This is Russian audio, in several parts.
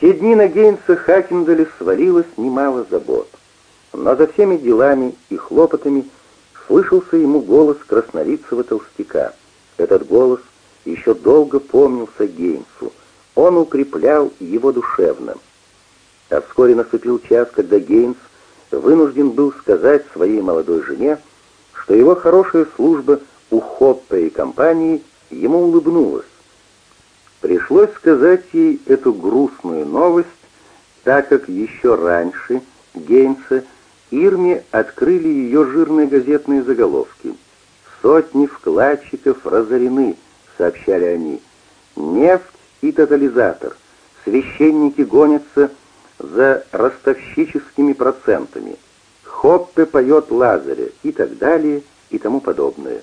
Те дни на Гейнса Хакендаля свалилось немало забот. Но за всеми делами и хлопотами слышался ему голос краснолицего толстяка. Этот голос еще долго помнился Гейнсу. Он укреплял его душевно. А вскоре наступил час, когда Гейнс вынужден был сказать своей молодой жене, что его хорошая служба у Хоппе и компании ему улыбнулась. Пришлось сказать ей эту грустную новость, так как еще раньше Гейнса Ирме открыли ее жирные газетные заголовки. «Сотни вкладчиков разорены», — сообщали они. «Нефть и тотализатор. Священники гонятся за ростовщическими процентами. Хоппе поет Лазаря» и так далее и тому подобное.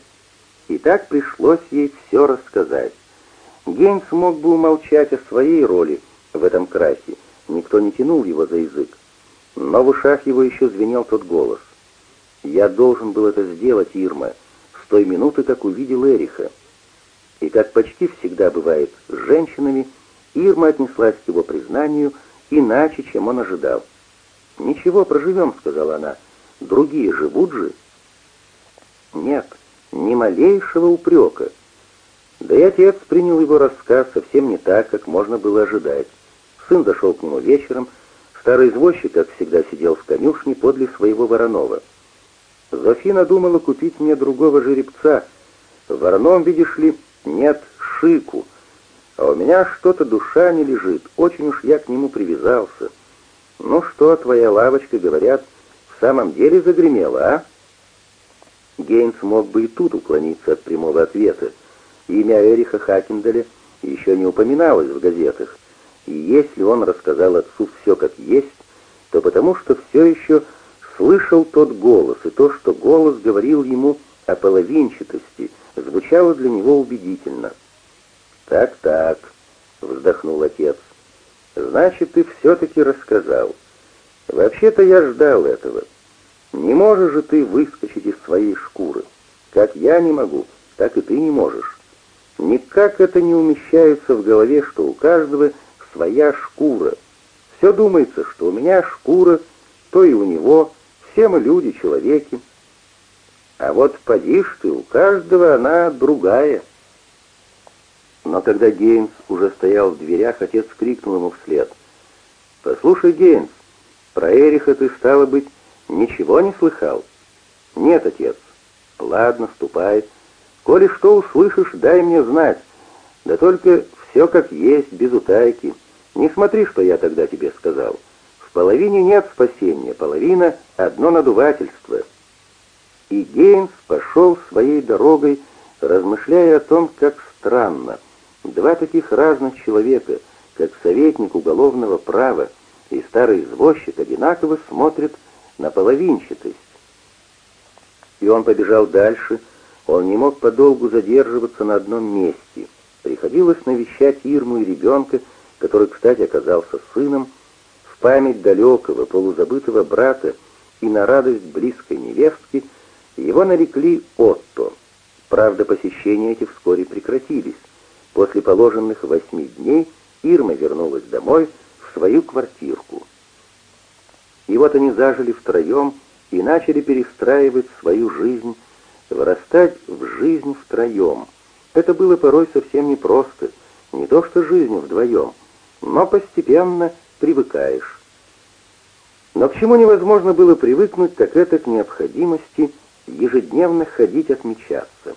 И так пришлось ей все рассказать. Гейнс мог бы умолчать о своей роли в этом красе, никто не тянул его за язык. Но в ушах его еще звенел тот голос. «Я должен был это сделать, Ирма, с той минуты, как увидел Эриха». И как почти всегда бывает с женщинами, Ирма отнеслась к его признанию иначе, чем он ожидал. «Ничего, проживем», — сказала она. «Другие живут же». Нет, ни малейшего упрека. Да и отец принял его рассказ совсем не так, как можно было ожидать. Сын зашел к нему вечером, Старый извозчик, как всегда, сидел в конюшне подле своего Воронова. Зофина думала купить мне другого жеребца. Вороном, видишь ли, нет шику. А у меня что-то душа не лежит, очень уж я к нему привязался. Ну что, твоя лавочка, говорят, в самом деле загремела, а? Гейнс мог бы и тут уклониться от прямого ответа. Имя Эриха Хакендаля еще не упоминалось в газетах. И если он рассказал отцу все как есть, то потому что все еще слышал тот голос, и то, что голос говорил ему о половинчатости, звучало для него убедительно. «Так-так», — вздохнул отец, — «значит, ты все-таки рассказал. Вообще-то я ждал этого. Не можешь же ты выскочить из своей шкуры. Как я не могу, так и ты не можешь. Никак это не умещается в голове, что у каждого — своя шкура. Все думается, что у меня шкура, то и у него, все мы люди, человеки. А вот поди ты, у каждого она другая. Но когда Гейнс уже стоял в дверях, отец крикнул ему вслед. «Послушай, Гейнс, про Эриха ты, стало быть, ничего не слыхал?» «Нет, отец». «Ладно, ступай. Коли что услышишь, дай мне знать. Да только все как есть, без утайки». Не смотри, что я тогда тебе сказал. В половине нет спасения, половина — одно надувательство. И Гейнс пошел своей дорогой, размышляя о том, как странно. Два таких разных человека, как советник уголовного права и старый извозчик, одинаково смотрят на половинчатость. И он побежал дальше, он не мог подолгу задерживаться на одном месте. Приходилось навещать Ирму и ребенка, который, кстати, оказался сыном, в память далекого, полузабытого брата и на радость близкой невестки, его нарекли Отто. Правда, посещения эти вскоре прекратились. После положенных восьми дней Ирма вернулась домой в свою квартирку. И вот они зажили втроем и начали перестраивать свою жизнь, вырастать в жизнь втроем. Это было порой совсем непросто, не то что жизнь вдвоем — но постепенно привыкаешь. Но к чему невозможно было привыкнуть, так это к необходимости ежедневно ходить отмечаться.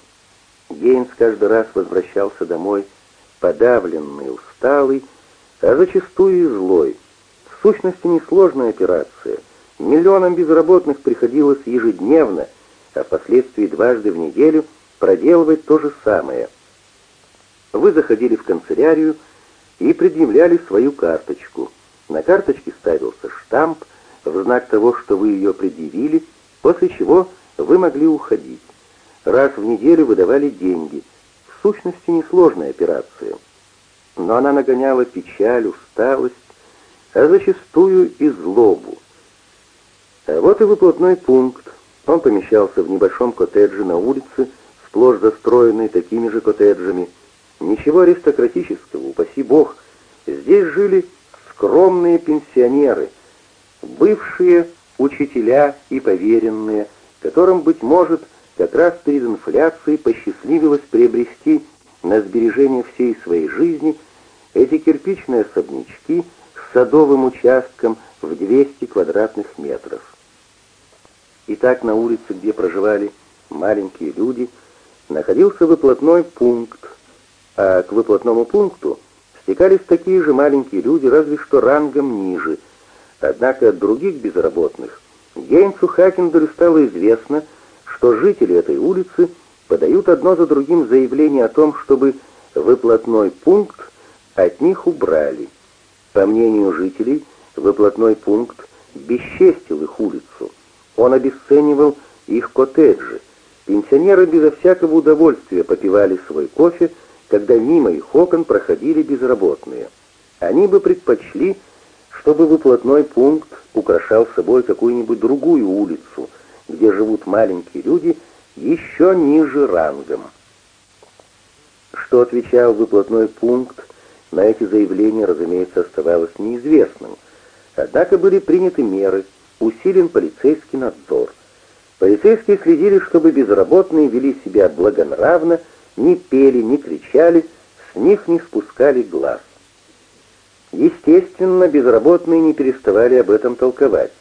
Гейнс каждый раз возвращался домой, подавленный, усталый, а зачастую и злой. В сущности, несложная операция. Миллионам безработных приходилось ежедневно, а впоследствии дважды в неделю проделывать то же самое. Вы заходили в канцелярию, и предъявляли свою карточку. На карточке ставился штамп в знак того, что вы ее предъявили, после чего вы могли уходить. Раз в неделю выдавали деньги. В сущности, несложная операция. Но она нагоняла печаль, усталость, а зачастую и злобу. А вот и выплатной пункт. Он помещался в небольшом коттедже на улице, сплошь застроенной такими же коттеджами, Ничего аристократического, упаси бог. Здесь жили скромные пенсионеры, бывшие учителя и поверенные, которым, быть может, как раз перед инфляцией посчастливилось приобрести на сбережение всей своей жизни эти кирпичные особнячки с садовым участком в 200 квадратных метров. И так на улице, где проживали маленькие люди, находился выплатной пункт, а к выплатному пункту стекались такие же маленькие люди, разве что рангом ниже. Однако от других безработных Гейнсу Хакендалю стало известно, что жители этой улицы подают одно за другим заявление о том, чтобы выплатной пункт от них убрали. По мнению жителей, выплатной пункт бесчестил их улицу. Он обесценивал их коттеджи. Пенсионеры безо всякого удовольствия попивали свой кофе, когда мимо их окон проходили безработные. Они бы предпочли, чтобы выплатной пункт украшал собой какую-нибудь другую улицу, где живут маленькие люди еще ниже рангом. Что отвечал выплатной пункт, на эти заявления, разумеется, оставалось неизвестным. Однако были приняты меры, усилен полицейский надзор. Полицейские следили, чтобы безработные вели себя благонравно, не пели, не кричали, с них не спускали глаз. Естественно, безработные не переставали об этом толковать.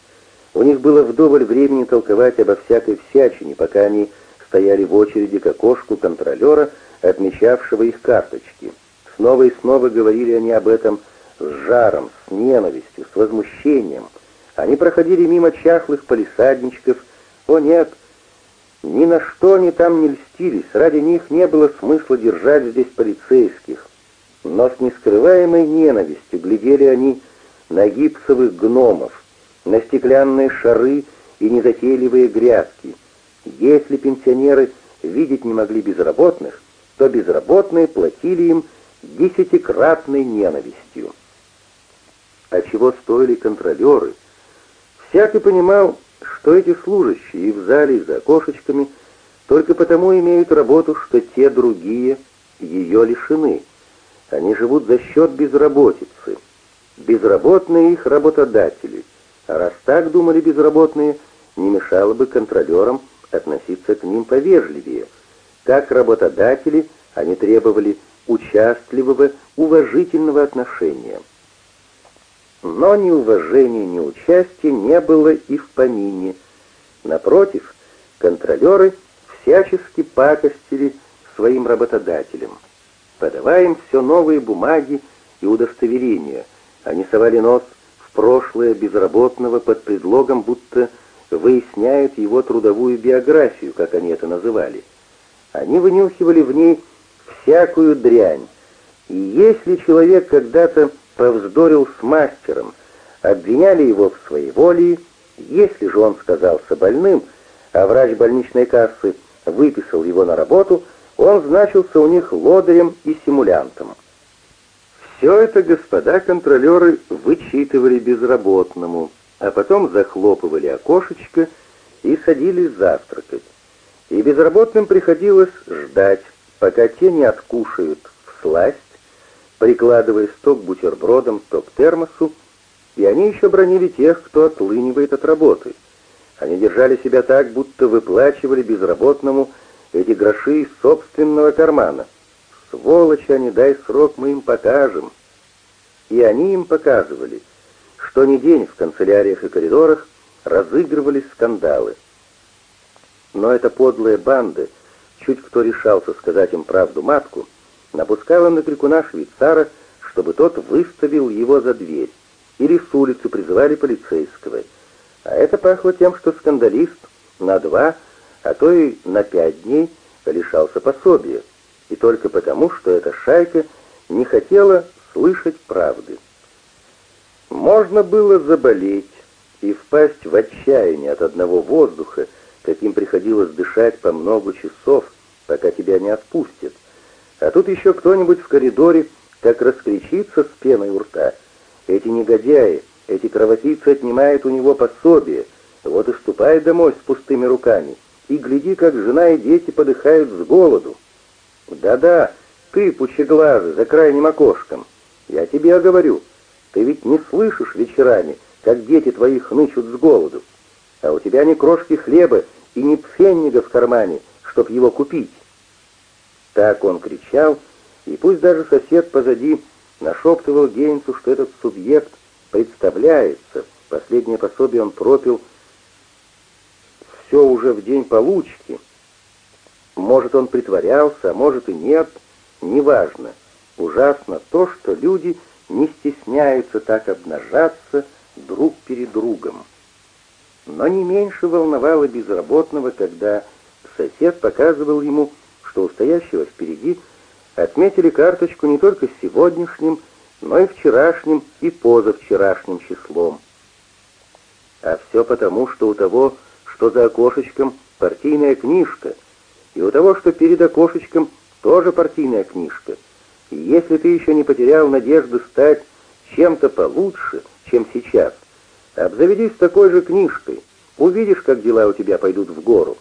У них было вдоволь времени толковать обо всякой всячине, пока они стояли в очереди к окошку контролера, отмечавшего их карточки. Снова и снова говорили они об этом с жаром, с ненавистью, с возмущением. Они проходили мимо чахлых полисадничков. О нет, ни на что они там не льстились, ради них не было смысла держать здесь полицейских. Но с нескрываемой ненавистью глядели они на гипсовых гномов, на стеклянные шары и незатейливые грядки. Если пенсионеры видеть не могли безработных, то безработные платили им десятикратной ненавистью. А чего стоили контролеры? Всякий понимал, что эти служащие в зале, за окошечками только потому имеют работу, что те другие ее лишены. Они живут за счет безработицы. Безработные их работодатели. А раз так думали безработные, не мешало бы контролерам относиться к ним повежливее. Как работодатели они требовали участливого, уважительного отношения. Но ни уважения, ни участия не было и в помине. Напротив, контролеры всячески пакостили своим работодателям. Подавая им все новые бумаги и удостоверения, они совали нос в прошлое безработного под предлогом, будто выясняют его трудовую биографию, как они это называли. Они вынюхивали в ней всякую дрянь, и если человек когда-то повздорил с мастером, обвиняли его в своеволии, если же он сказался больным, а врач больничной кассы выписал его на работу, он значился у них лодырем и симулянтом. Все это господа контролеры вычитывали безработному, а потом захлопывали окошечко и садились завтракать. И безработным приходилось ждать, пока те не откушают в сласть, прикладываясь то к бутербродам, то к термосу, и они еще бронили тех, кто отлынивает от работы. Они держали себя так, будто выплачивали безработному эти гроши из собственного кармана. Сволочи они, дай срок, мы им покажем. И они им показывали, что ни день в канцеляриях и коридорах разыгрывались скандалы. Но эта подлая банда, чуть кто решался сказать им правду матку, напускала на крикуна швейцара, чтобы тот выставил его за дверь, или с улицы призывали полицейского. А это пахло тем, что скандалист на два, а то и на пять дней лишался пособия, и только потому, что эта шайка не хотела слышать правды. Можно было заболеть и впасть в отчаяние от одного воздуха, каким приходилось дышать по много часов, пока тебя не отпустят. А тут еще кто-нибудь в коридоре как раскричится с пеной у рта. Эти негодяи, эти кровопийцы отнимают у него пособие. Вот и ступай домой с пустыми руками. И гляди, как жена и дети подыхают с голоду. Да-да, ты, пучеглазый, за крайним окошком. Я тебе говорю, Ты ведь не слышишь вечерами, как дети твои хнычут с голоду. А у тебя ни крошки хлеба и ни пфеннига в кармане, чтоб его купить. Так он кричал, и пусть даже сосед позади нашептывал Гейнсу, что этот субъект представляется, последнее пособие он пропил все уже в день получки. Может, он притворялся, а может и нет, неважно. Ужасно то, что люди не стесняются так обнажаться друг перед другом. Но не меньше волновало безработного, когда сосед показывал ему, что у стоящего впереди отметили карточку не только сегодняшним, но и вчерашним и позавчерашним числом. А все потому, что у того, что за окошечком, партийная книжка, и у того, что перед окошечком, тоже партийная книжка. И если ты еще не потерял надежды стать чем-то получше, чем сейчас, обзаведись такой же книжкой, увидишь, как дела у тебя пойдут в гору.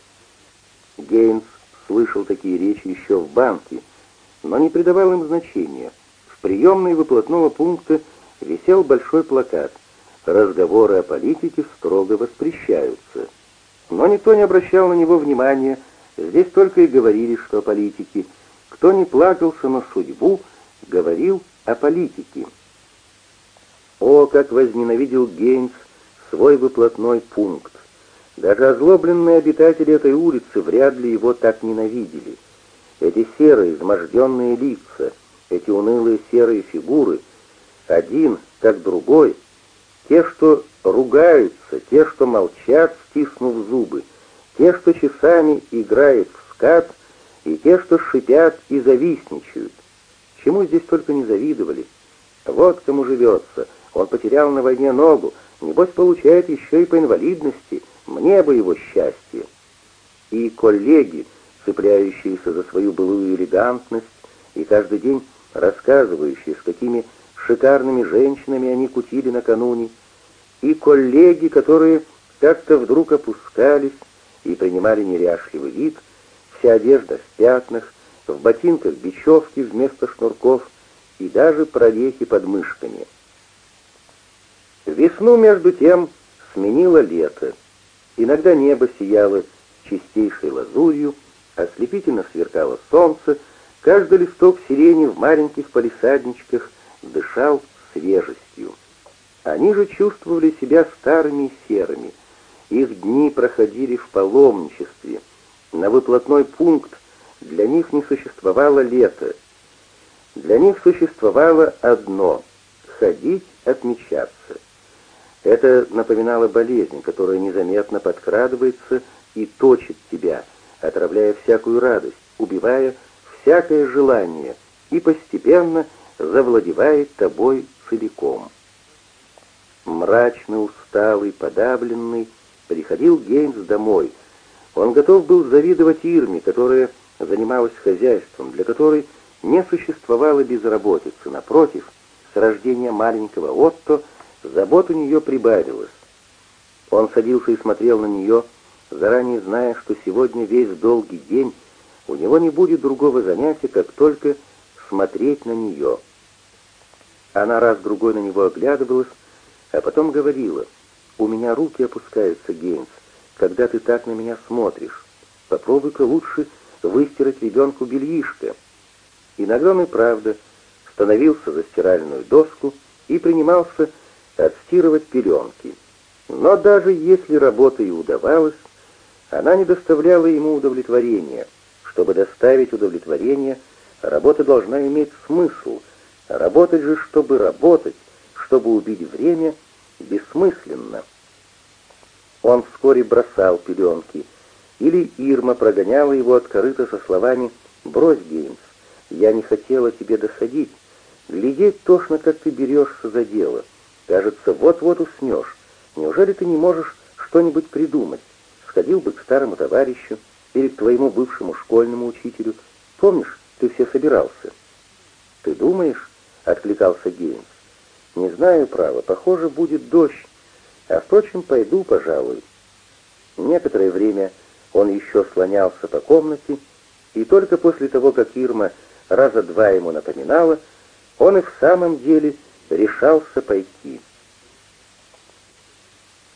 Гейнс слышал такие речи еще в банке, но не придавал им значения. В приемной выплатного пункта висел большой плакат «Разговоры о политике строго воспрещаются». Но никто не обращал на него внимания, здесь только и говорили, что о политике. Кто не плакался на судьбу, говорил о политике. О, как возненавидел Гейнс свой выплатной пункт! Даже озлобленные обитатели этой улицы вряд ли его так ненавидели. Эти серые, изможденные лица, эти унылые серые фигуры, один, как другой, те, что ругаются, те, что молчат, стиснув зубы, те, что часами играют в скат, и те, что шипят и завистничают. Чему здесь только не завидовали. Вот кому живется. Он потерял на войне ногу, небось получает еще и по инвалидности. Мне бы его счастье. И коллеги, цепляющиеся за свою былую элегантность и каждый день рассказывающие, с какими шикарными женщинами они кутили накануне, и коллеги, которые как-то вдруг опускались и принимали неряшливый вид, вся одежда в пятнах, в ботинках бечевки вместо шнурков и даже прорехи под мышками. Весну, между тем, сменило лето. Иногда небо сияло чистейшей лазурью, ослепительно сверкало солнце, каждый листок сирени в маленьких палисадничках дышал свежестью. Они же чувствовали себя старыми и серыми. Их дни проходили в паломничестве. На выплатной пункт для них не существовало лета. Для них существовало одно — ходить отмечаться. Это напоминало болезнь, которая незаметно подкрадывается и точит тебя, отравляя всякую радость, убивая всякое желание и постепенно завладевает тобой целиком. Мрачный, усталый, подавленный, приходил Гейнс домой. Он готов был завидовать Ирме, которая занималась хозяйством, для которой не существовало безработицы. Напротив, с рождения маленького Отто – Забот у нее прибавилось. Он садился и смотрел на нее, заранее зная, что сегодня весь долгий день у него не будет другого занятия, как только смотреть на нее. Она раз-другой на него оглядывалась, а потом говорила, «У меня руки опускаются, Гейнс, когда ты так на меня смотришь. Попробуй-ка лучше выстирать ребенку бельишко». Иногда он и правда становился за стиральную доску и принимался отстирывать пеленки. Но даже если работа и удавалась, она не доставляла ему удовлетворения. Чтобы доставить удовлетворение, работа должна иметь смысл. Работать же, чтобы работать, чтобы убить время, бессмысленно. Он вскоре бросал пеленки, или Ирма прогоняла его от корыта со словами «Брось, Геймс, я не хотела тебе доходить. Глядеть тошно, как ты берешься за дело». Кажется, вот-вот уснешь. Неужели ты не можешь что-нибудь придумать? Сходил бы к старому товарищу или к твоему бывшему школьному учителю. Помнишь, ты все собирался?» «Ты думаешь?» — откликался Гейнс. «Не знаю, право, похоже, будет дождь. А, впрочем, пойду, пожалуй». Некоторое время он еще слонялся по комнате, и только после того, как Ирма раза два ему напоминала, он и в самом деле решался пойти.